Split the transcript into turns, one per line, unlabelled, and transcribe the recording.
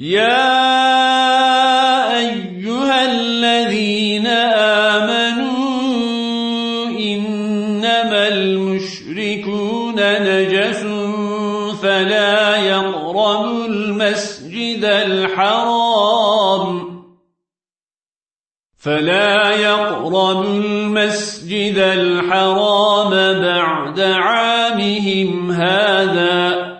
يا أيها الذين آمنوا إنما المشركون نجس فلا يقربوا المسجد الحرام فلا يقربوا المسجد الحرام بعد عامهم هذا